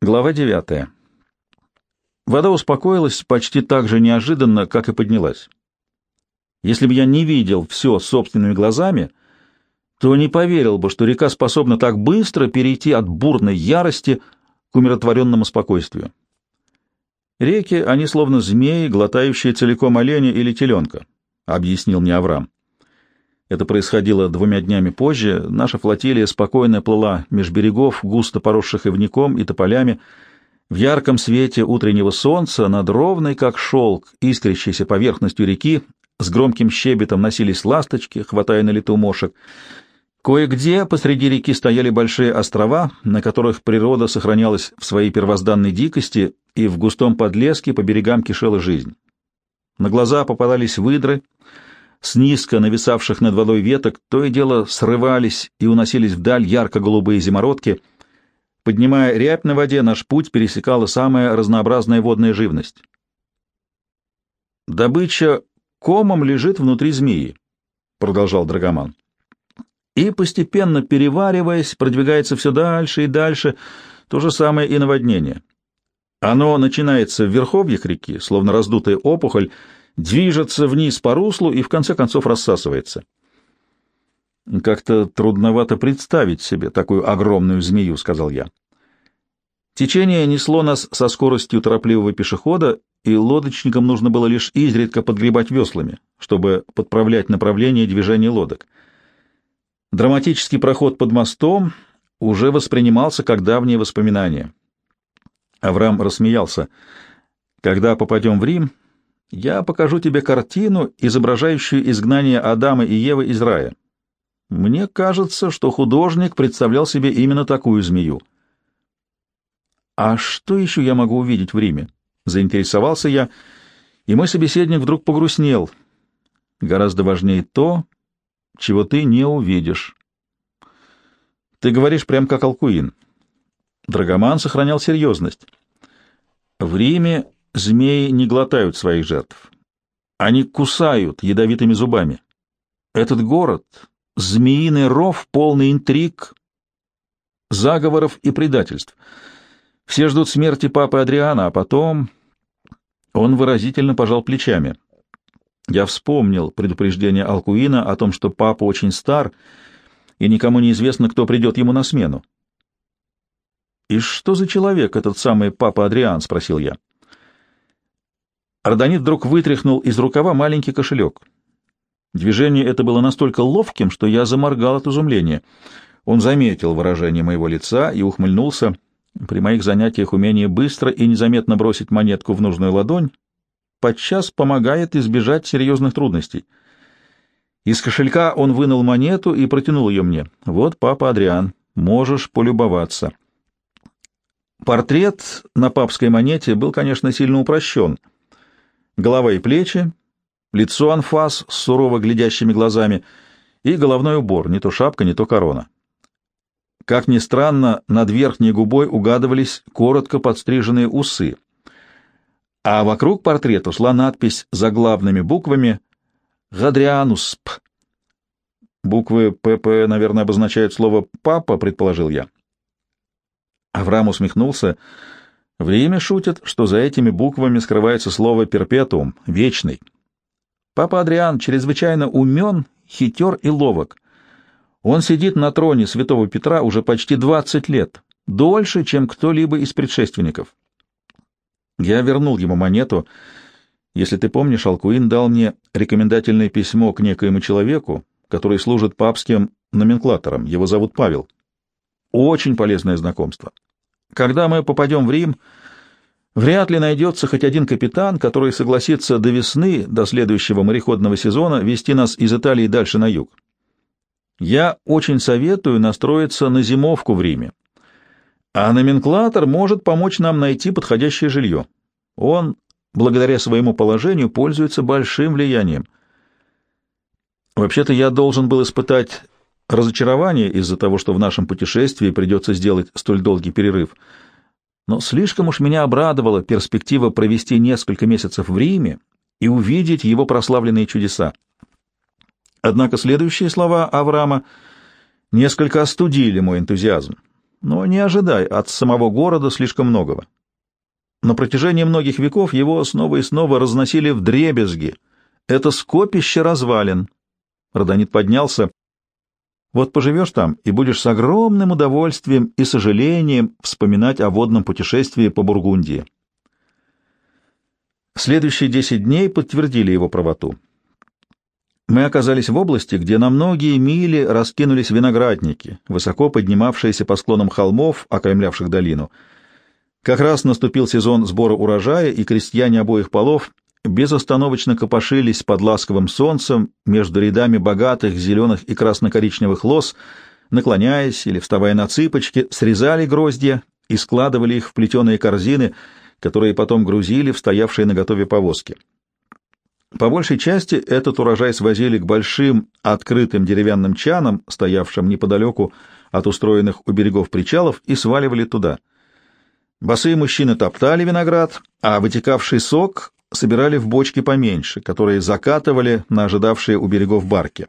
Глава 9. Вода успокоилась почти так же неожиданно, как и поднялась. Если бы я не видел все собственными глазами, то не поверил бы, что река способна так быстро перейти от бурной ярости к умиротворенному спокойствию. Реки, они словно змеи, глотающие целиком оленя или теленка, — объяснил мне Авраам. Это происходило двумя днями позже. Наша флотилия спокойно плыла меж берегов, густо поросших ивником и тополями, в ярком свете утреннего солнца над ровной, как шелк, искрящейся поверхностью реки, с громким щебетом носились ласточки, хватая на лету мошек. Кое-где посреди реки стояли большие острова, на которых природа сохранялась в своей первозданной дикости, и в густом подлеске по берегам кишела жизнь. На глаза попадались выдры — с низко нависавших над водой веток то и дело срывались и уносились вдаль ярко-голубые зимородки. Поднимая рябь на воде, наш путь пересекала самая разнообразная водная живность. «Добыча комом лежит внутри змеи», — продолжал Драгоман. «И, постепенно перевариваясь, продвигается все дальше и дальше, то же самое и наводнение. Оно начинается в верховьях реки, словно раздутая опухоль, движется вниз по руслу и в конце концов рассасывается. «Как-то трудновато представить себе такую огромную змею», — сказал я. Течение несло нас со скоростью торопливого пешехода, и лодочникам нужно было лишь изредка подгребать веслами, чтобы подправлять направление движения лодок. Драматический проход под мостом уже воспринимался как давнее воспоминание. Авраам рассмеялся. «Когда попадем в Рим, я покажу тебе картину, изображающую изгнание Адама и Евы из рая. Мне кажется, что художник представлял себе именно такую змею. А что еще я могу увидеть в Риме? Заинтересовался я, и мой собеседник вдруг погрустнел. Гораздо важнее то, чего ты не увидишь. Ты говоришь прям как Алкуин. Драгоман сохранял серьезность. В Риме Змеи не глотают своих жертв. Они кусают ядовитыми зубами. Этот город — змеиный ров, полный интриг, заговоров и предательств. Все ждут смерти папы Адриана, а потом... Он выразительно пожал плечами. Я вспомнил предупреждение Алкуина о том, что папа очень стар, и никому не известно, кто придет ему на смену. «И что за человек этот самый папа Адриан?» — спросил я. Ардонит вдруг вытряхнул из рукава маленький кошелек. Движение это было настолько ловким, что я заморгал от изумления. Он заметил выражение моего лица и ухмыльнулся. При моих занятиях умение быстро и незаметно бросить монетку в нужную ладонь подчас помогает избежать серьезных трудностей. Из кошелька он вынул монету и протянул ее мне. «Вот, папа Адриан, можешь полюбоваться». Портрет на папской монете был, конечно, сильно упрощен — голова и плечи, лицо анфас с сурово глядящими глазами и головной убор, не то шапка, не то корона. Как ни странно, над верхней губой угадывались коротко подстриженные усы, а вокруг портрета шла надпись заглавными буквами «Гадрианусп». Буквы «ПП», наверное, обозначают слово «папа», предположил я. Авраам усмехнулся — Время шутит, что за этими буквами скрывается слово «перпетуум» — «вечный». Папа Адриан чрезвычайно умен, хитер и ловок. Он сидит на троне святого Петра уже почти 20 лет, дольше, чем кто-либо из предшественников. Я вернул ему монету. Если ты помнишь, Алкуин дал мне рекомендательное письмо к некоему человеку, который служит папским номенклатором. Его зовут Павел. Очень полезное знакомство. Когда мы попадем в Рим, вряд ли найдется хоть один капитан, который согласится до весны, до следующего мореходного сезона, вести нас из Италии дальше на юг. Я очень советую настроиться на зимовку в Риме. А номенклатор может помочь нам найти подходящее жилье. Он, благодаря своему положению, пользуется большим влиянием. Вообще-то я должен был испытать разочарование из-за того, что в нашем путешествии придется сделать столь долгий перерыв. Но слишком уж меня обрадовала перспектива провести несколько месяцев в Риме и увидеть его прославленные чудеса. Однако следующие слова Авраама несколько остудили мой энтузиазм. но не ожидай от самого города слишком многого. На протяжении многих веков его снова и снова разносили в дребезги. Это скопище развалин. Родонит поднялся. Вот поживешь там и будешь с огромным удовольствием и сожалением вспоминать о водном путешествии по Бургундии. Следующие десять дней подтвердили его правоту. Мы оказались в области, где на многие мили раскинулись виноградники, высоко поднимавшиеся по склонам холмов, окаймлявших долину. Как раз наступил сезон сбора урожая, и крестьяне обоих полов безостановочно копошились под ласковым солнцем между рядами богатых зеленых и красно-коричневых лоз, наклоняясь или вставая на цыпочки, срезали гроздья и складывали их в плетеные корзины, которые потом грузили в стоявшие наготове повозки. По большей части этот урожай свозили к большим открытым деревянным чанам, стоявшим неподалеку от устроенных у берегов причалов, и сваливали туда. Босые мужчины топтали виноград, а вытекавший сок собирали в бочки поменьше, которые закатывали на ожидавшие у берегов барки.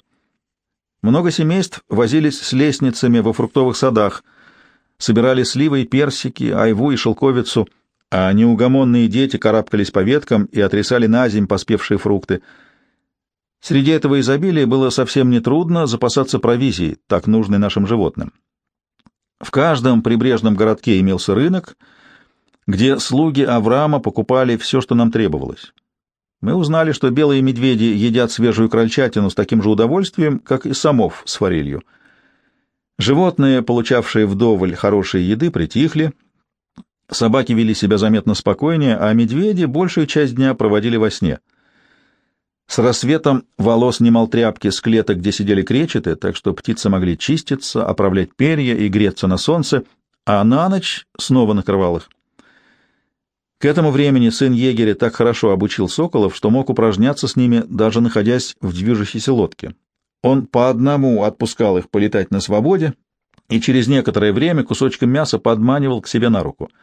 Много семейств возились с лестницами во фруктовых садах, собирали сливы и персики, айву и шелковицу — а неугомонные дети карабкались по веткам и отрисали на земь поспевшие фрукты. Среди этого изобилия было совсем нетрудно запасаться провизией, так нужной нашим животным. В каждом прибрежном городке имелся рынок, где слуги Авраама покупали все, что нам требовалось. Мы узнали, что белые медведи едят свежую крольчатину с таким же удовольствием, как и самов с форелью. Животные, получавшие вдоволь хорошей еды, притихли — Собаки вели себя заметно спокойнее, а медведи большую часть дня проводили во сне. С рассветом волос немал тряпки с клеток, где сидели кречеты, так что птицы могли чиститься, оправлять перья и греться на солнце, а на ночь снова накрывал их. К этому времени сын егеря так хорошо обучил соколов, что мог упражняться с ними, даже находясь в движущейся лодке. Он по одному отпускал их полетать на свободе и через некоторое время кусочком мяса подманивал к себе на руку —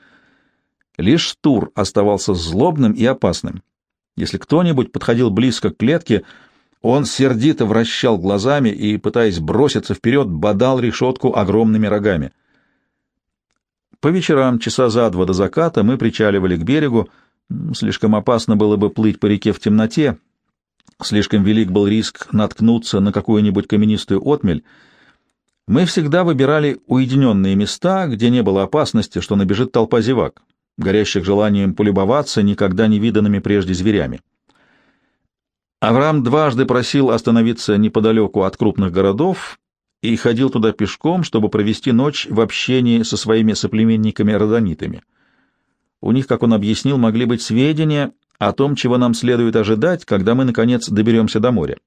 Лишь Тур оставался злобным и опасным. Если кто-нибудь подходил близко к клетке, он сердито вращал глазами и, пытаясь броситься вперед, бодал решетку огромными рогами. По вечерам, часа за два до заката, мы причаливали к берегу. Слишком опасно было бы плыть по реке в темноте. Слишком велик был риск наткнуться на какую-нибудь каменистую отмель. Мы всегда выбирали уединенные места, где не было опасности, что набежит толпа зевак горящих желанием полюбоваться никогда не виданными прежде зверями. Авраам дважды просил остановиться неподалеку от крупных городов и ходил туда пешком, чтобы провести ночь в общении со своими соплеменниками-родонитами. У них, как он объяснил, могли быть сведения о том, чего нам следует ожидать, когда мы, наконец, доберемся до моря.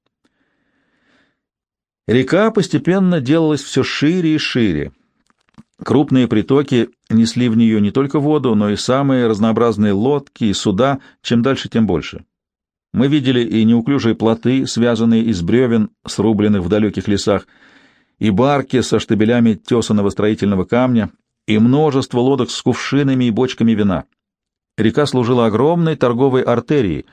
Река постепенно делалась все шире и шире. Крупные притоки несли в нее не только воду, но и самые разнообразные лодки и суда, чем дальше, тем больше. Мы видели и неуклюжие плоты, связанные из бревен, срубленных в далеких лесах, и барки со штабелями тесаного строительного камня, и множество лодок с кувшинами и бочками вина. Река служила огромной торговой артерией,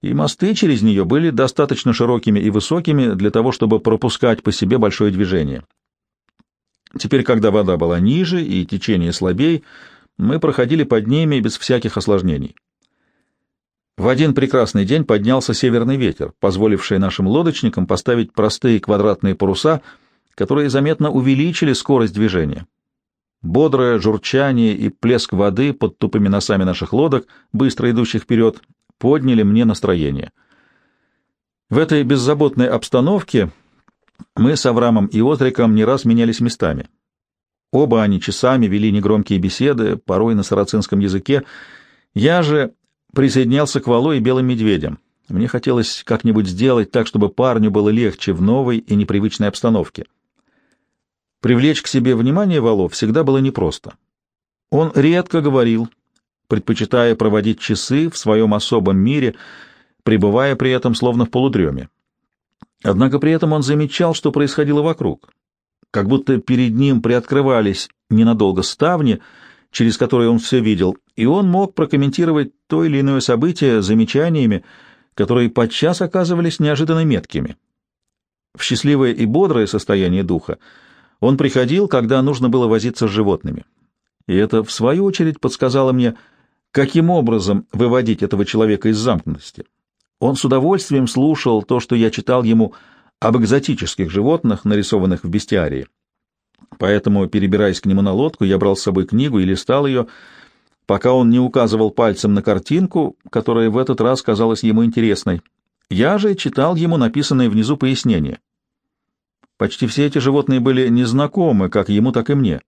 и мосты через нее были достаточно широкими и высокими для того, чтобы пропускать по себе большое движение. Теперь, когда вода была ниже и течение слабей, мы проходили под ними без всяких осложнений. В один прекрасный день поднялся северный ветер, позволивший нашим лодочникам поставить простые квадратные паруса, которые заметно увеличили скорость движения. Бодрое журчание и плеск воды под тупыми носами наших лодок, быстро идущих вперед, подняли мне настроение. В этой беззаботной обстановке мы с Аврамом и Отриком не раз менялись местами. Оба они часами вели негромкие беседы, порой на сарацинском языке. Я же присоединялся к Валу и белым медведям. Мне хотелось как-нибудь сделать так, чтобы парню было легче в новой и непривычной обстановке. Привлечь к себе внимание Вало всегда было непросто. Он редко говорил, предпочитая проводить часы в своем особом мире, пребывая при этом словно в полудреме. Однако при этом он замечал, что происходило вокруг, как будто перед ним приоткрывались ненадолго ставни, через которые он все видел, и он мог прокомментировать то или иное событие замечаниями, которые подчас оказывались неожиданно меткими. В счастливое и бодрое состояние духа Он приходил, когда нужно было возиться с животными. И это, в свою очередь, подсказало мне, каким образом выводить этого человека из замкнутости. Он с удовольствием слушал то, что я читал ему об экзотических животных, нарисованных в бестиарии. Поэтому, перебираясь к нему на лодку, я брал с собой книгу и листал ее, пока он не указывал пальцем на картинку, которая в этот раз казалась ему интересной. Я же читал ему написанное внизу пояснение. Почти все эти животные были незнакомы как ему, так и мне.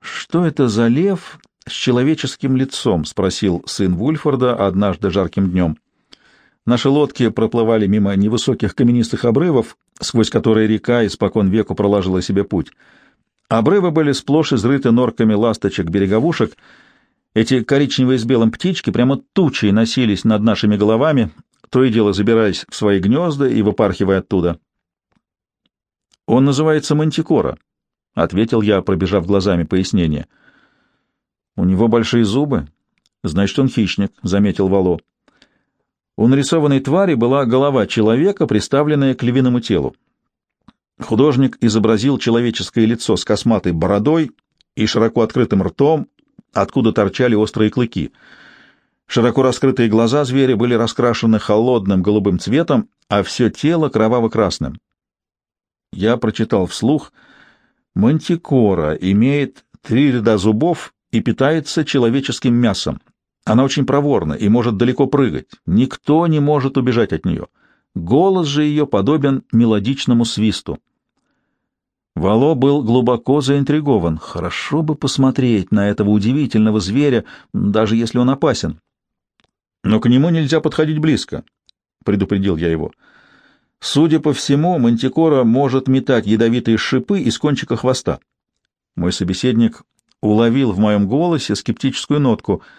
«Что это за лев с человеческим лицом?» — спросил сын Вульфорда однажды жарким днем. Наши лодки проплывали мимо невысоких каменистых обрывов, сквозь которые река испокон веку проложила себе путь. Обрывы были сплошь изрыты норками ласточек-береговушек. Эти коричневые с белым птички прямо тучей носились над нашими головами, то и дело забираясь в свои гнезда и выпархивая оттуда. «Он называется Мантикора», — ответил я, пробежав глазами пояснение. «У него большие зубы. Значит, он хищник», — заметил Вало. У нарисованной твари была голова человека, приставленная к львиному телу. Художник изобразил человеческое лицо с косматой бородой и широко открытым ртом, откуда торчали острые клыки. Широко раскрытые глаза зверя были раскрашены холодным голубым цветом, а все тело кроваво-красным. Я прочитал вслух. Мантикора имеет три ряда зубов и питается человеческим мясом. Она очень проворна и может далеко прыгать. Никто не может убежать от нее. Голос же ее подобен мелодичному свисту. Вало был глубоко заинтригован. Хорошо бы посмотреть на этого удивительного зверя, даже если он опасен. Но к нему нельзя подходить близко, — предупредил я его. Судя по всему, мантикора может метать ядовитые шипы из кончика хвоста. Мой собеседник уловил в моем голосе скептическую нотку —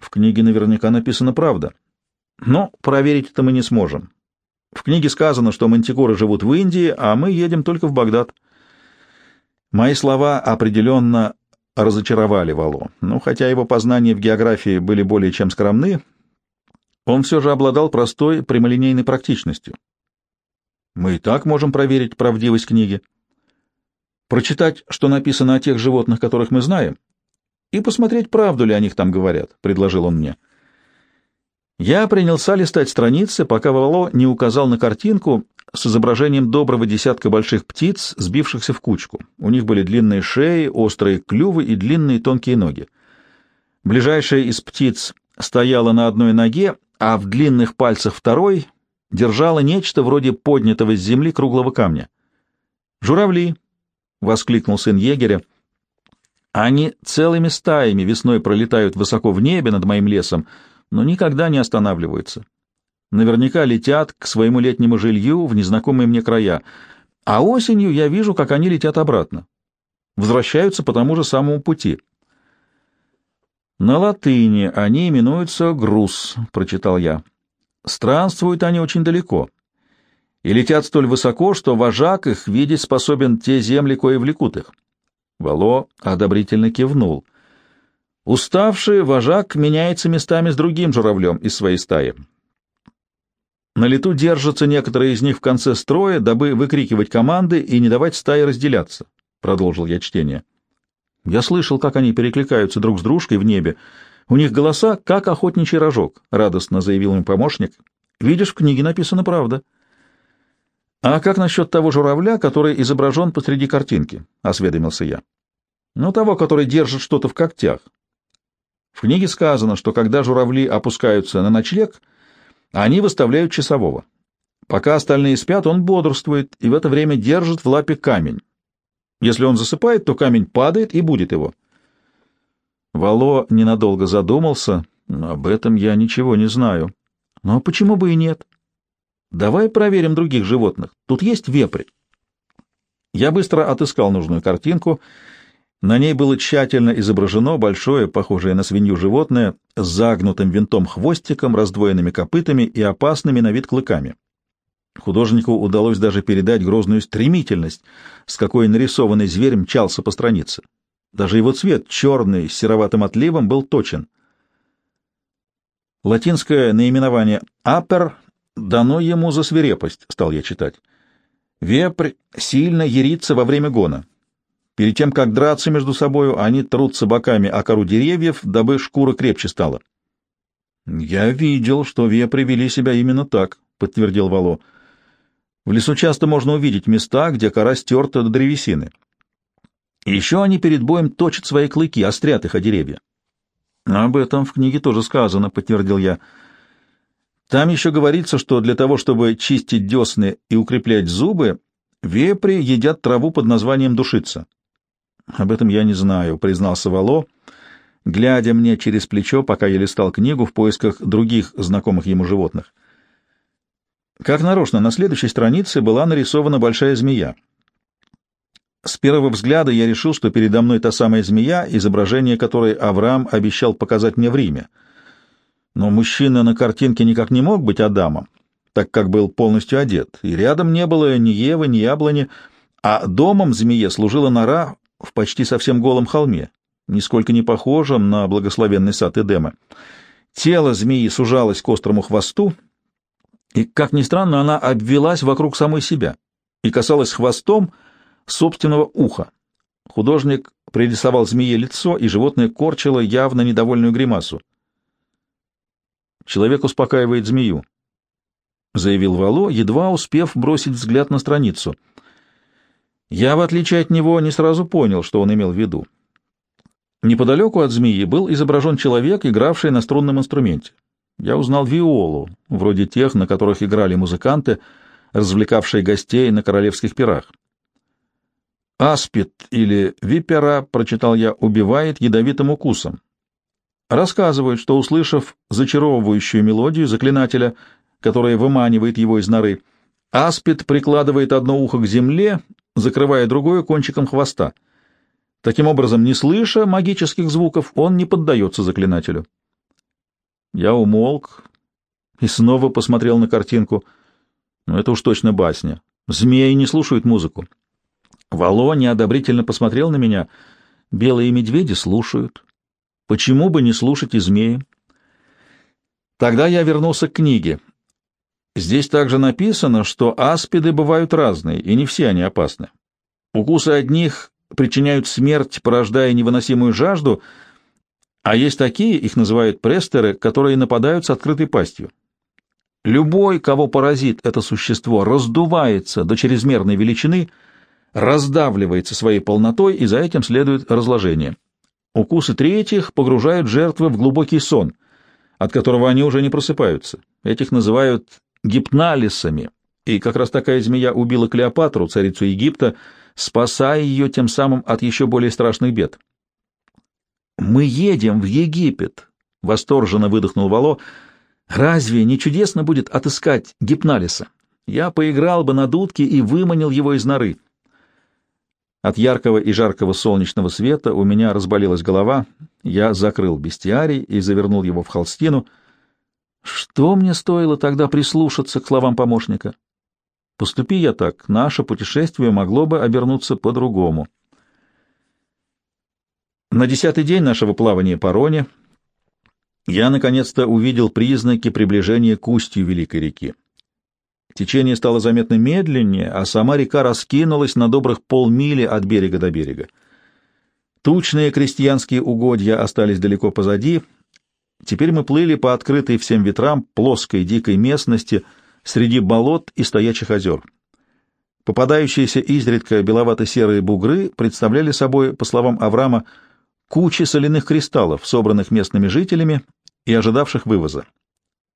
в книге наверняка написана правда. Но проверить это мы не сможем. В книге сказано, что мантикоры живут в Индии, а мы едем только в Багдад. Мои слова определенно разочаровали Вало. Ну, хотя его познания в географии были более чем скромны, он все же обладал простой прямолинейной практичностью. Мы и так можем проверить правдивость книги. Прочитать, что написано о тех животных, которых мы знаем, и посмотреть, правду ли о них там говорят, — предложил он мне. Я принялся листать страницы, пока Вало не указал на картинку с изображением доброго десятка больших птиц, сбившихся в кучку. У них были длинные шеи, острые клювы и длинные тонкие ноги. Ближайшая из птиц стояла на одной ноге, а в длинных пальцах второй держала нечто вроде поднятого с земли круглого камня. «Журавли!» — воскликнул сын егеря — они целыми стаями весной пролетают высоко в небе над моим лесом, но никогда не останавливаются. Наверняка летят к своему летнему жилью в незнакомые мне края, а осенью я вижу, как они летят обратно. Возвращаются по тому же самому пути. На латыни они именуются груз, прочитал я. Странствуют они очень далеко и летят столь высоко, что вожак их видеть способен те земли, кое влекут их. Вало одобрительно кивнул. Уставший вожак меняется местами с другим журавлем из своей стаи. На лету держатся некоторые из них в конце строя, дабы выкрикивать команды и не давать стае разделяться. Продолжил я чтение. Я слышал, как они перекликаются друг с дружкой в небе. У них голоса, как охотничий рожок, — радостно заявил им помощник. Видишь, в книге написано правда. «А как насчет того журавля, который изображен посреди картинки?» — осведомился я. «Ну, того, который держит что-то в когтях. В книге сказано, что когда журавли опускаются на ночлег, они выставляют часового. Пока остальные спят, он бодрствует и в это время держит в лапе камень. Если он засыпает, то камень падает и будет его». Вало ненадолго задумался. «Об этом я ничего не знаю. Но почему бы и нет?» Давай проверим других животных. Тут есть вепрь. Я быстро отыскал нужную картинку. На ней было тщательно изображено большое, похожее на свинью животное, с загнутым винтом хвостиком, раздвоенными копытами и опасными на вид клыками. Художнику удалось даже передать грозную стремительность, с какой нарисованный зверь мчался по странице. Даже его цвет, черный, с сероватым отливом, был точен. Латинское наименование «апер» дано ему за свирепость, стал я читать. Вепрь сильно ярится во время гона. Перед тем, как драться между собою, они трутся боками о кору деревьев, дабы шкура крепче стала. — Я видел, что вепри вели себя именно так, — подтвердил Вало. — В лесу часто можно увидеть места, где кора стерта до древесины. Еще они перед боем точат свои клыки, острят их о деревья. — Об этом в книге тоже сказано, — подтвердил я. Там еще говорится, что для того, чтобы чистить десны и укреплять зубы, вепри едят траву под названием душица. Об этом я не знаю, признался Вало, глядя мне через плечо, пока я листал книгу в поисках других знакомых ему животных. Как нарочно, на следующей странице была нарисована большая змея. С первого взгляда я решил, что передо мной та самая змея, изображение которой Авраам обещал показать мне в Риме. Но мужчина на картинке никак не мог быть Адамом, так как был полностью одет, и рядом не было ни Евы, ни яблони, а домом змее служила нора в почти совсем голом холме, нисколько не похожем на благословенный сад Эдема. Тело змеи сужалось к острому хвосту, и, как ни странно, она обвелась вокруг самой себя и касалась хвостом собственного уха. Художник пририсовал змее лицо, и животное корчило явно недовольную гримасу. «Человек успокаивает змею», — заявил Вало, едва успев бросить взгляд на страницу — я, в отличие от него, не сразу понял, что он имел в виду. Неподалеку от змеи был изображен человек, игравший на струнном инструменте. Я узнал виолу, вроде тех, на которых играли музыканты, развлекавшие гостей на королевских пирах. «Аспид» или «випера», прочитал я, убивает ядовитым укусом. Рассказывают, что, услышав зачаровывающую мелодию заклинателя, которая выманивает его из норы, Аспид прикладывает одно ухо к земле закрывая другое кончиком хвоста. Таким образом, не слыша магических звуков, он не поддается заклинателю. Я умолк и снова посмотрел на картинку. Ну, это уж точно басня. Змеи не слушают музыку. Вало неодобрительно посмотрел на меня. Белые медведи слушают. Почему бы не слушать и змеи? Тогда я вернулся к книге. Здесь также написано, что аспиды бывают разные, и не все они опасны. Укусы одних причиняют смерть, порождая невыносимую жажду, а есть такие, их называют престеры, которые нападают с открытой пастью. Любой, кого поразит это существо, раздувается до чрезмерной величины, раздавливается своей полнотой, и за этим следует разложение. Укусы третьих погружают жертвы в глубокий сон, от которого они уже не просыпаются. Этих называют гипналисами, и как раз такая змея убила Клеопатру, царицу Египта, спасая ее тем самым от еще более страшных бед. «Мы едем в Египет!» — восторженно выдохнул Вало. «Разве не чудесно будет отыскать гипналиса? Я поиграл бы на дудке и выманил его из норы». От яркого и жаркого солнечного света у меня разболелась голова. Я закрыл бестиарий и завернул его в холстину — что мне стоило тогда прислушаться к словам помощника? Поступи я так, наше путешествие могло бы обернуться по-другому. На десятый день нашего плавания по Роне я наконец-то увидел признаки приближения к устью Великой реки. Течение стало заметно медленнее, а сама река раскинулась на добрых полмили от берега до берега. Тучные крестьянские угодья остались далеко позади — Теперь мы плыли по открытой всем ветрам плоской дикой местности среди болот и стоячих озер. Попадающиеся изредка беловато-серые бугры представляли собой, по словам Авраама, кучи соляных кристаллов, собранных местными жителями и ожидавших вывоза.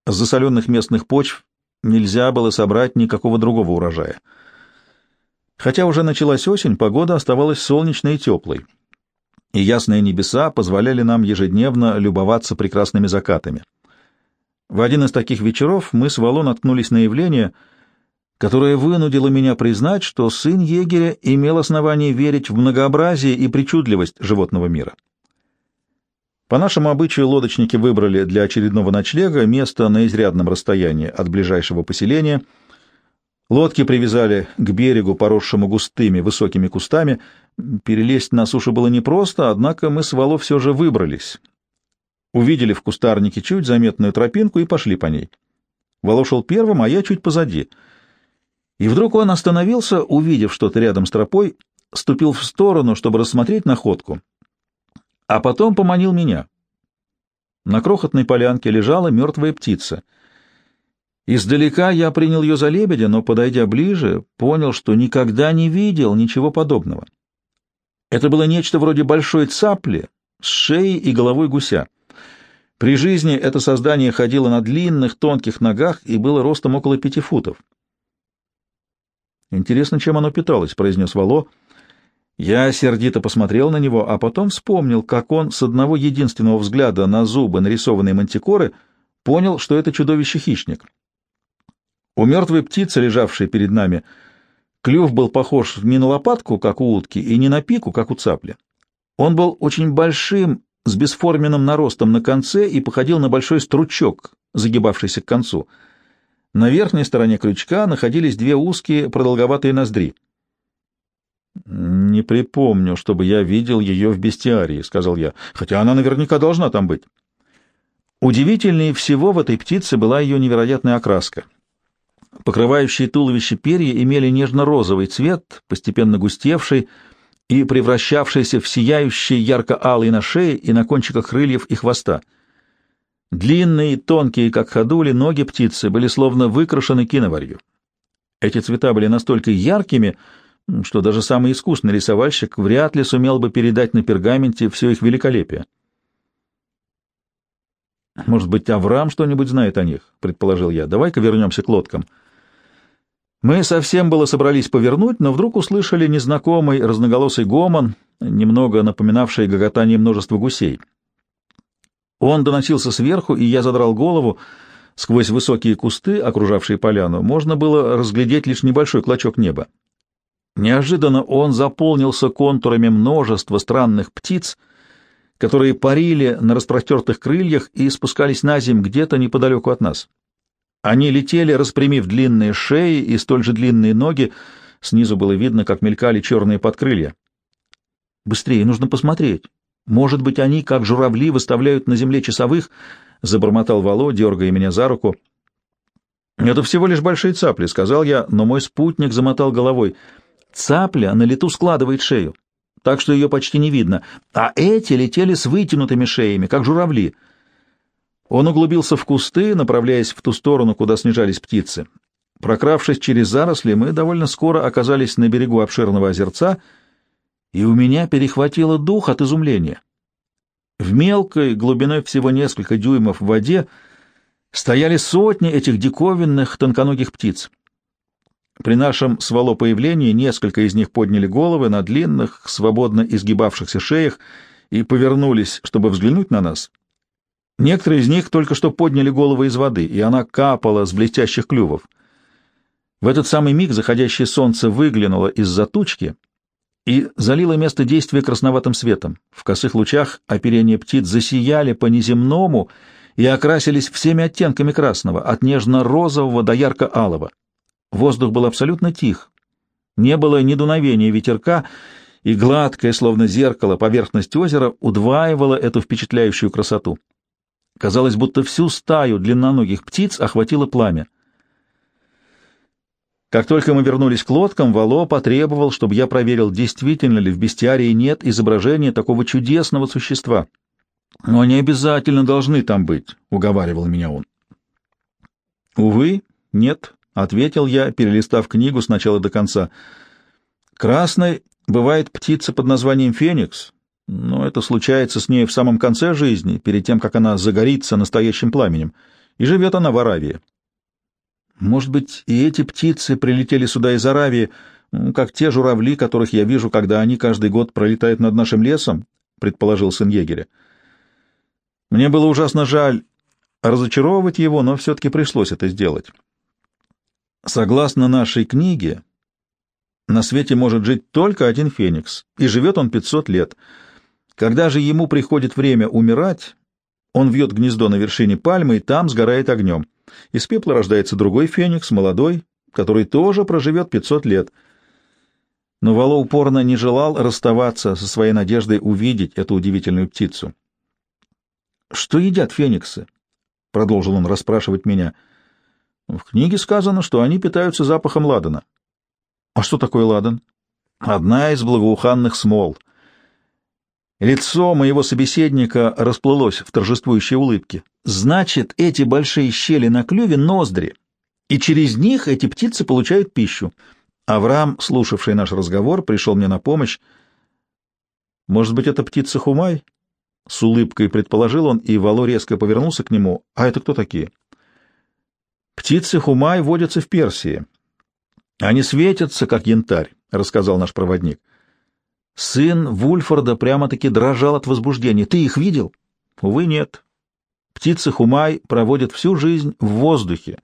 С засоленных местных почв нельзя было собрать никакого другого урожая. Хотя уже началась осень, погода оставалась солнечной и теплой и ясные небеса позволяли нам ежедневно любоваться прекрасными закатами. В один из таких вечеров мы с Вало наткнулись на явление, которое вынудило меня признать, что сын егеря имел основание верить в многообразие и причудливость животного мира. По нашему обычаю лодочники выбрали для очередного ночлега место на изрядном расстоянии от ближайшего поселения. Лодки привязали к берегу, поросшему густыми высокими кустами — Перелезть на сушу было непросто, однако мы с Вало все же выбрались. Увидели в кустарнике чуть заметную тропинку и пошли по ней. Вало шел первым, а я чуть позади. И вдруг он остановился, увидев что-то рядом с тропой, ступил в сторону, чтобы рассмотреть находку, а потом поманил меня. На крохотной полянке лежала мертвая птица. Издалека я принял ее за лебедя, но, подойдя ближе, понял, что никогда не видел ничего подобного. Это было нечто вроде большой цапли с шеей и головой гуся. При жизни это создание ходило на длинных, тонких ногах и было ростом около пяти футов. «Интересно, чем оно питалось», — произнес Вало. Я сердито посмотрел на него, а потом вспомнил, как он с одного единственного взгляда на зубы нарисованные мантикоры понял, что это чудовище-хищник. У мертвой птицы, лежавшей перед нами, клюв был похож не на лопатку, как у утки, и не на пику, как у цапли. Он был очень большим, с бесформенным наростом на конце и походил на большой стручок, загибавшийся к концу. На верхней стороне крючка находились две узкие продолговатые ноздри. «Не припомню, чтобы я видел ее в бестиарии», — сказал я, — «хотя она наверняка должна там быть». Удивительнее всего в этой птице была ее невероятная окраска. Покрывающие туловище перья имели нежно-розовый цвет, постепенно густевший и превращавшийся в сияющие ярко-алый на шее и на кончиках крыльев и хвоста. Длинные, тонкие, как ходули, ноги птицы были словно выкрашены киноварью. Эти цвета были настолько яркими, что даже самый искусный рисовальщик вряд ли сумел бы передать на пергаменте все их великолепие. «Может быть, Авраам что-нибудь знает о них?» — предположил я. «Давай-ка вернемся к лодкам». Мы совсем было собрались повернуть, но вдруг услышали незнакомый разноголосый гомон, немного напоминавший гоготание множества гусей. Он доносился сверху, и я задрал голову. Сквозь высокие кусты, окружавшие поляну, можно было разглядеть лишь небольшой клочок неба. Неожиданно он заполнился контурами множества странных птиц, которые парили на распростертых крыльях и спускались на земь где-то неподалеку от нас. Они летели, распрямив длинные шеи и столь же длинные ноги, снизу было видно, как мелькали черные подкрылья. «Быстрее, нужно посмотреть. Может быть, они, как журавли, выставляют на земле часовых?» — забормотал Вало, дергая меня за руку. «Это всего лишь большие цапли», — сказал я, но мой спутник замотал головой — Цапля на лету складывает шею, так что ее почти не видно, а эти летели с вытянутыми шеями, как журавли. Он углубился в кусты, направляясь в ту сторону, куда снижались птицы. Прокравшись через заросли, мы довольно скоро оказались на берегу обширного озерца, и у меня перехватило дух от изумления. В мелкой, глубиной всего несколько дюймов в воде, стояли сотни этих диковинных тонконогих птиц. При нашем свало появлении несколько из них подняли головы на длинных, свободно изгибавшихся шеях и повернулись, чтобы взглянуть на нас. Некоторые из них только что подняли головы из воды, и она капала с блестящих клювов. В этот самый миг заходящее солнце выглянуло из-за тучки и залило место действия красноватым светом. В косых лучах оперения птиц засияли по неземному и окрасились всеми оттенками красного, от нежно-розового до ярко-алого. Воздух был абсолютно тих. Не было ни дуновения ветерка, и гладкая, словно зеркало, поверхность озера удваивала эту впечатляющую красоту. Казалось, будто всю стаю длинноногих птиц охватило пламя. Как только мы вернулись к лодкам, Вало потребовал, чтобы я проверил, действительно ли в бестиарии нет изображения такого чудесного существа. «Но они обязательно должны там быть», — уговаривал меня он. «Увы, нет», — ответил я, перелистав книгу с начала до конца. «Красной бывает птица под названием феникс, но это случается с ней в самом конце жизни, перед тем, как она загорится настоящим пламенем, и живет она в Аравии. Может быть, и эти птицы прилетели сюда из Аравии, как те журавли, которых я вижу, когда они каждый год пролетают над нашим лесом?» — предположил сын егеря. Мне было ужасно жаль разочаровывать его, но все-таки пришлось это сделать. Согласно нашей книге, на свете может жить только один феникс, и живет он 500 лет. Когда же ему приходит время умирать, он вьет гнездо на вершине пальмы и там сгорает огнем. Из пепла рождается другой феникс, молодой, который тоже проживет 500 лет. Но Вало упорно не желал расставаться со своей надеждой увидеть эту удивительную птицу. «Что едят фениксы?» — продолжил он расспрашивать меня — В книге сказано, что они питаются запахом ладана. А что такое ладан? Одна из благоуханных смол. Лицо моего собеседника расплылось в торжествующей улыбке. Значит, эти большие щели на клюве — ноздри, и через них эти птицы получают пищу. Авраам, слушавший наш разговор, пришел мне на помощь. «Может быть, это птица Хумай?» С улыбкой предположил он, и Вало резко повернулся к нему. «А это кто такие?» «Птицы Хумай водятся в Персии. Они светятся, как янтарь», — рассказал наш проводник. Сын Вульфорда прямо-таки дрожал от возбуждения. «Ты их видел?» «Увы, нет. Птицы Хумай проводят всю жизнь в воздухе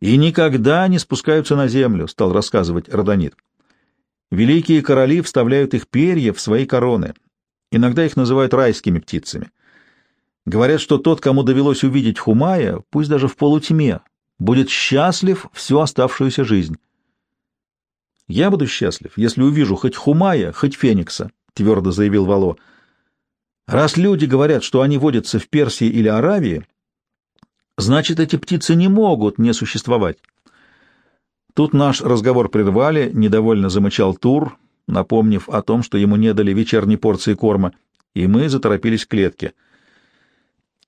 и никогда не спускаются на землю», — стал рассказывать Родонит. «Великие короли вставляют их перья в свои короны». Иногда их называют райскими птицами. Говорят, что тот, кому довелось увидеть Хумая, пусть даже в полутьме, будет счастлив всю оставшуюся жизнь. «Я буду счастлив, если увижу хоть Хумая, хоть Феникса», — твердо заявил Вало. «Раз люди говорят, что они водятся в Персии или Аравии, значит, эти птицы не могут не существовать». Тут наш разговор прервали, недовольно замычал Тур, напомнив о том, что ему не дали вечерней порции корма, и мы заторопились к клетке.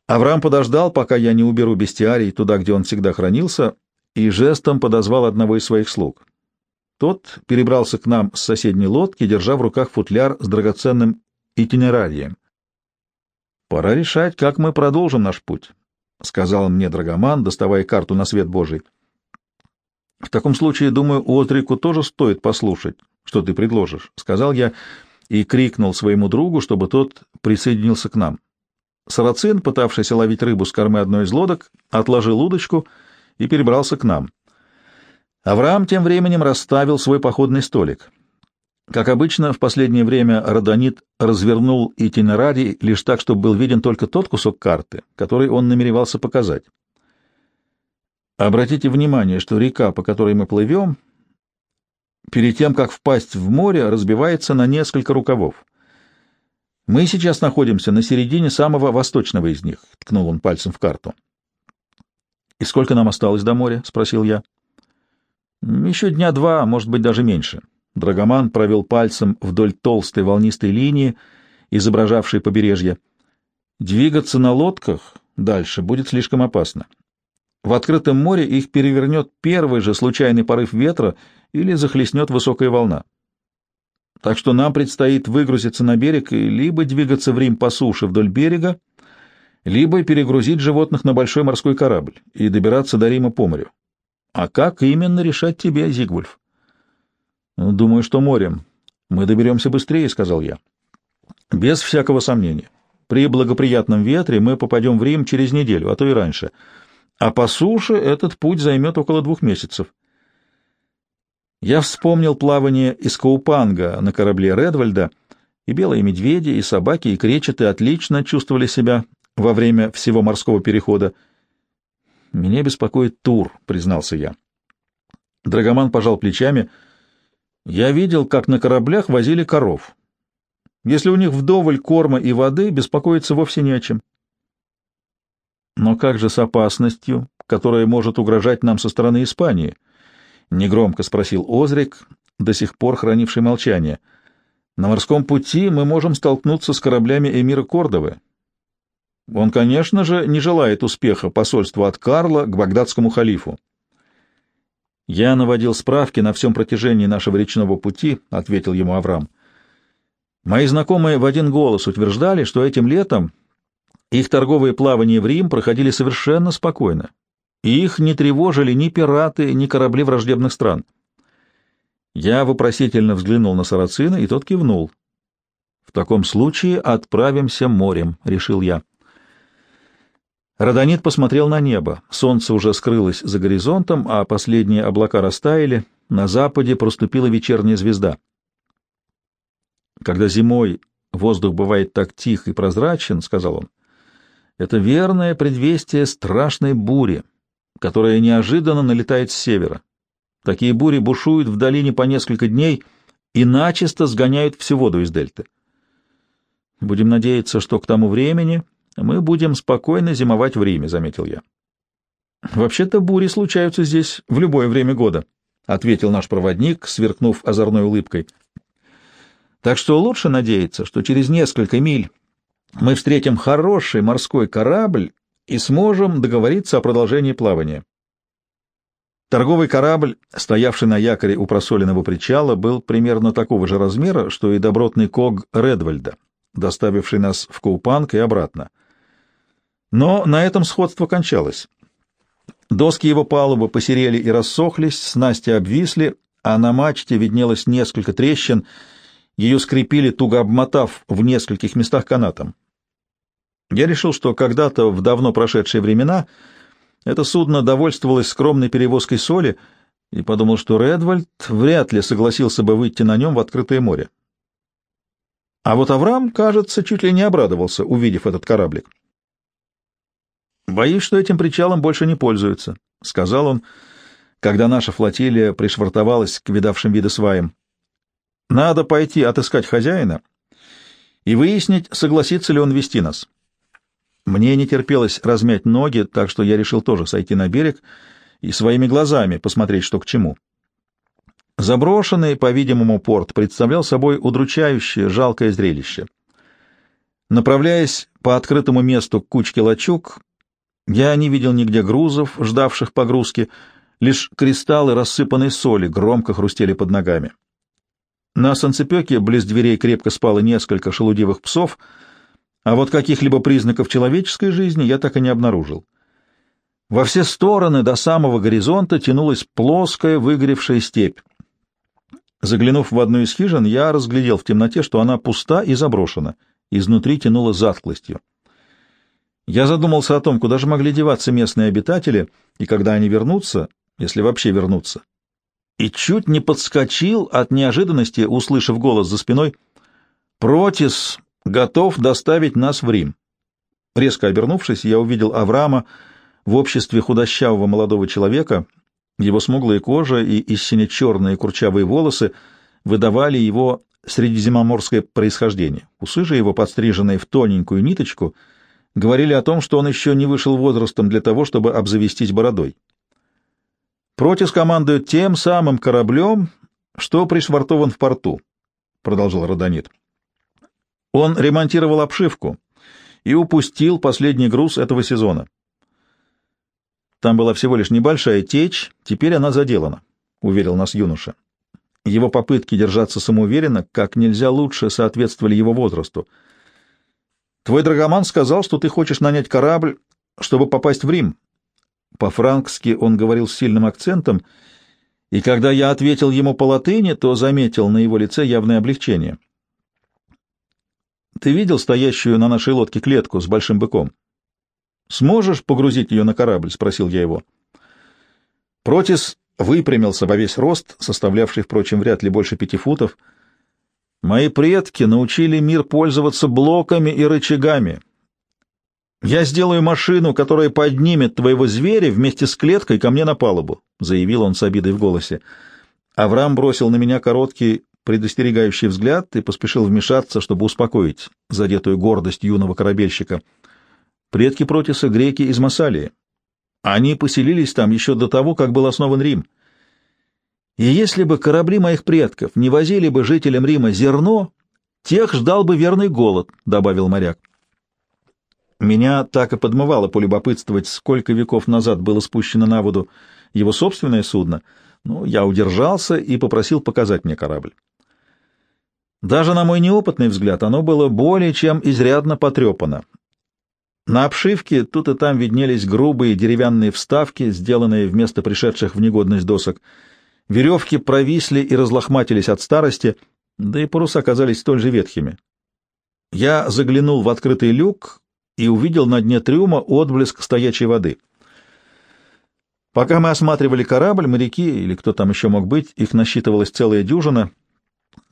Авраам подождал, пока я не уберу бестиарий туда, где он всегда хранился, и жестом подозвал одного из своих слуг. Тот перебрался к нам с соседней лодки, держа в руках футляр с драгоценным итинерарием. «Пора решать, как мы продолжим наш путь», — сказал мне Драгоман, доставая карту на свет Божий. «В таком случае, думаю, Отрику тоже стоит послушать, что ты предложишь», — сказал я и крикнул своему другу, чтобы тот присоединился к нам. Сарацин, пытавшийся ловить рыбу с кормы одной из лодок, отложил удочку и перебрался к нам. Авраам тем временем расставил свой походный столик. Как обычно, в последнее время Родонит развернул итинерарий лишь так, чтобы был виден только тот кусок карты, который он намеревался показать. Обратите внимание, что река, по которой мы плывем, перед тем, как впасть в море, разбивается на несколько рукавов. Мы сейчас находимся на середине самого восточного из них, — ткнул он пальцем в карту. — И сколько нам осталось до моря? — спросил я. — Еще дня два, может быть, даже меньше. Драгоман провел пальцем вдоль толстой волнистой линии, изображавшей побережье. Двигаться на лодках дальше будет слишком опасно. В открытом море их перевернет первый же случайный порыв ветра или захлестнет высокая волна. Так что нам предстоит выгрузиться на берег и либо двигаться в Рим по суше вдоль берега, либо перегрузить животных на большой морской корабль и добираться до Рима по морю. А как именно решать тебе, Зигвульф? Ну, думаю, что морем. Мы доберемся быстрее, — сказал я. Без всякого сомнения. При благоприятном ветре мы попадем в Рим через неделю, а то и раньше — а по суше этот путь займет около двух месяцев. Я вспомнил плавание из Каупанга на корабле Редвальда, и белые медведи, и собаки, и кречеты отлично чувствовали себя во время всего морского перехода. «Меня беспокоит тур», — признался я. Драгоман пожал плечами. «Я видел, как на кораблях возили коров. Если у них вдоволь корма и воды, беспокоиться вовсе не о чем. Но как же с опасностью, которая может угрожать нам со стороны Испании? Негромко спросил Озрик, до сих пор хранивший молчание. На морском пути мы можем столкнуться с кораблями эмира Кордовы. Он, конечно же, не желает успеха посольства от Карла к багдадскому халифу. «Я наводил справки на всем протяжении нашего речного пути», — ответил ему Авраам. «Мои знакомые в один голос утверждали, что этим летом их торговые плавания в Рим проходили совершенно спокойно, и их не тревожили ни пираты, ни корабли враждебных стран. Я вопросительно взглянул на Сарацина, и тот кивнул. «В таком случае отправимся морем», — решил я. Родонит посмотрел на небо. Солнце уже скрылось за горизонтом, а последние облака растаяли. На западе проступила вечерняя звезда. «Когда зимой воздух бывает так тих и прозрачен, — сказал он, это верное предвестие страшной бури, которая неожиданно налетает с севера. Такие бури бушуют в долине по несколько дней и начисто сгоняют всю воду из дельты. Будем надеяться, что к тому времени мы будем спокойно зимовать в Риме, — заметил я. Вообще-то бури случаются здесь в любое время года, ответил наш проводник, сверкнув озорной улыбкой. Так что лучше надеяться, что через несколько миль мы встретим хороший морской корабль и сможем договориться о продолжении плавания. Торговый корабль, стоявший на якоре у просоленного причала, был примерно такого же размера, что и добротный ког Редвальда, доставивший нас в Коупанг и обратно. Но на этом сходство кончалось. Доски его палубы посерели и рассохлись, снасти обвисли, а на мачте виднелось несколько трещин, ее скрепили, туго обмотав в нескольких местах канатом. Я решил, что когда-то в давно прошедшие времена это судно довольствовалось скромной перевозкой соли, и подумал, что Редвальд вряд ли согласился бы выйти на нем в открытое море. А вот Авраам, кажется, чуть ли не обрадовался, увидев этот кораблик. «Боюсь, что этим причалом больше не пользуются», — сказал он, когда наша флотилия пришвартовалась к видавшим виды сваям. «Надо пойти отыскать хозяина и выяснить, согласится ли он вести нас». Мне не терпелось размять ноги, так что я решил тоже сойти на берег и своими глазами посмотреть, что к чему. Заброшенный, по-видимому, порт представлял собой удручающее, жалкое зрелище. Направляясь по открытому месту к кучке лачуг, я не видел нигде грузов, ждавших погрузки, лишь кристаллы рассыпанной соли громко хрустели под ногами. На санцепёке близ дверей крепко спало несколько шелудивых псов — а вот каких-либо признаков человеческой жизни я так и не обнаружил. Во все стороны до самого горизонта тянулась плоская выгоревшая степь. Заглянув в одну из хижин, я разглядел в темноте, что она пуста и заброшена, изнутри тянула затхлостью. Я задумался о том, куда же могли деваться местные обитатели, и когда они вернутся, если вообще вернутся. И чуть не подскочил от неожиданности, услышав голос за спиной. «Протис, готов доставить нас в Рим. Резко обернувшись, я увидел Авраама в обществе худощавого молодого человека. Его смуглая кожа и истинно черные курчавые волосы выдавали его средиземноморское происхождение. Усы же его, подстриженные в тоненькую ниточку, говорили о том, что он еще не вышел возрастом для того, чтобы обзавестись бородой. Протис командует тем самым кораблем, что пришвартован в порту, — продолжал Родонит. Он ремонтировал обшивку и упустил последний груз этого сезона. Там была всего лишь небольшая течь, теперь она заделана, — уверил нас юноша. Его попытки держаться самоуверенно как нельзя лучше соответствовали его возрасту. Твой драгоман сказал, что ты хочешь нанять корабль, чтобы попасть в Рим. По-франкски он говорил с сильным акцентом, и когда я ответил ему по латыни, то заметил на его лице явное облегчение. Ты видел стоящую на нашей лодке клетку с большим быком? Сможешь погрузить ее на корабль? — спросил я его. Протис выпрямился во весь рост, составлявший, впрочем, вряд ли больше пяти футов. Мои предки научили мир пользоваться блоками и рычагами. Я сделаю машину, которая поднимет твоего зверя вместе с клеткой ко мне на палубу, — заявил он с обидой в голосе. Авраам бросил на меня короткий предостерегающий взгляд и поспешил вмешаться, чтобы успокоить задетую гордость юного корабельщика. Предки Протиса — греки из Массалии. Они поселились там еще до того, как был основан Рим. И если бы корабли моих предков не возили бы жителям Рима зерно, тех ждал бы верный голод, — добавил моряк. Меня так и подмывало полюбопытствовать, сколько веков назад было спущено на воду его собственное судно, но я удержался и попросил показать мне корабль. Даже на мой неопытный взгляд оно было более чем изрядно потрепано. На обшивке тут и там виднелись грубые деревянные вставки, сделанные вместо пришедших в негодность досок. Веревки провисли и разлохматились от старости, да и паруса оказались столь же ветхими. Я заглянул в открытый люк и увидел на дне трюма отблеск стоячей воды. Пока мы осматривали корабль, моряки, или кто там еще мог быть, их насчитывалась целая дюжина —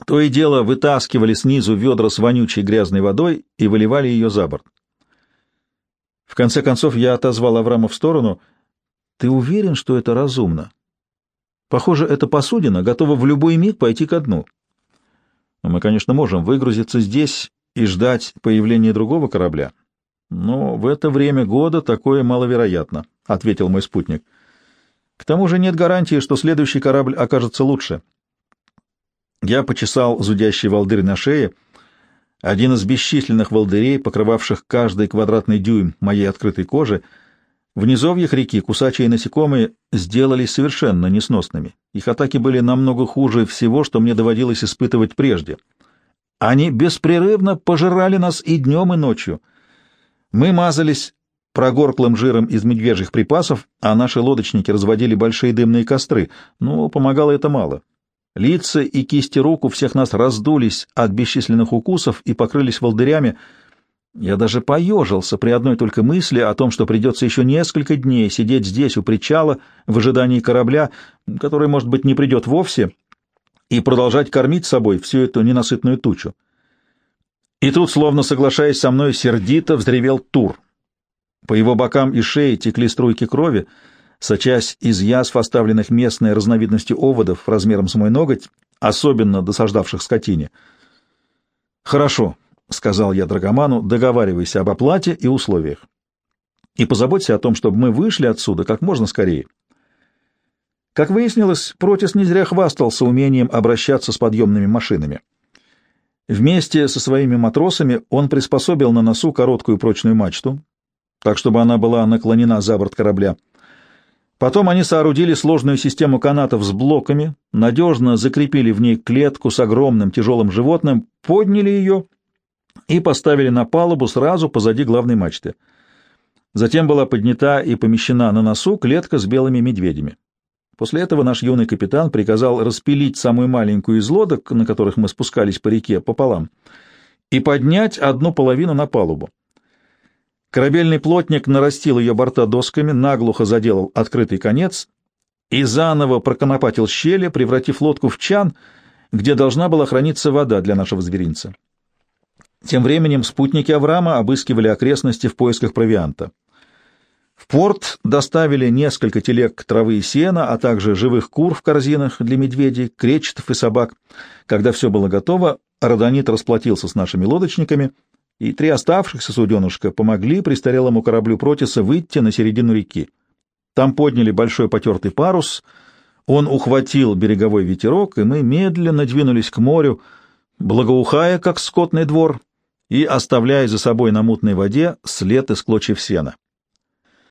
то и дело вытаскивали снизу ведра с вонючей грязной водой и выливали ее за борт. В конце концов я отозвал Авраама в сторону. «Ты уверен, что это разумно? Похоже, эта посудина готова в любой миг пойти ко дну. Мы, конечно, можем выгрузиться здесь и ждать появления другого корабля, но в это время года такое маловероятно», — ответил мой спутник. К тому же нет гарантии, что следующий корабль окажется лучше. Я почесал зудящий волдырь на шее, один из бесчисленных волдырей, покрывавших каждый квадратный дюйм моей открытой кожи. В низовьях реки кусачие насекомые сделались совершенно несносными. Их атаки были намного хуже всего, что мне доводилось испытывать прежде. Они беспрерывно пожирали нас и днем, и ночью. Мы мазались прогорклым жиром из медвежьих припасов, а наши лодочники разводили большие дымные костры, но помогало это мало. Лица и кисти рук у всех нас раздулись от бесчисленных укусов и покрылись волдырями. Я даже поежился при одной только мысли о том, что придется еще несколько дней сидеть здесь у причала в ожидании корабля, который, может быть, не придет вовсе, и продолжать кормить собой всю эту ненасытную тучу. И тут, словно соглашаясь со мной, сердито взревел Тур. По его бокам и шее текли струйки крови, сочась из язв, оставленных местной разновидностью оводов размером с мой ноготь, особенно досаждавших скотине. «Хорошо», — сказал я Драгоману, — «договаривайся об оплате и условиях. И позаботься о том, чтобы мы вышли отсюда как можно скорее». Как выяснилось, Протис не зря хвастался умением обращаться с подъемными машинами. Вместе со своими матросами он приспособил на носу короткую прочную мачту, так чтобы она была наклонена за борт корабля. Потом они соорудили сложную систему канатов с блоками, надежно закрепили в ней клетку с огромным тяжелым животным, подняли ее и поставили на палубу сразу позади главной мачты. Затем была поднята и помещена на носу клетка с белыми медведями. После этого наш юный капитан приказал распилить самую маленькую из лодок, на которых мы спускались по реке, пополам, и поднять одну половину на палубу. Корабельный плотник нарастил ее борта досками, наглухо заделал открытый конец и заново проконопатил щели, превратив лодку в чан, где должна была храниться вода для нашего зверинца. Тем временем спутники Авраама обыскивали окрестности в поисках провианта. В порт доставили несколько телег травы и сена, а также живых кур в корзинах для медведей, кречетов и собак. Когда все было готово, Родонит расплатился с нашими лодочниками — и три оставшихся суденушка помогли престарелому кораблю Протиса выйти на середину реки. Там подняли большой потертый парус, он ухватил береговой ветерок, и мы медленно двинулись к морю, благоухая, как скотный двор, и оставляя за собой на мутной воде след из клочьев сена.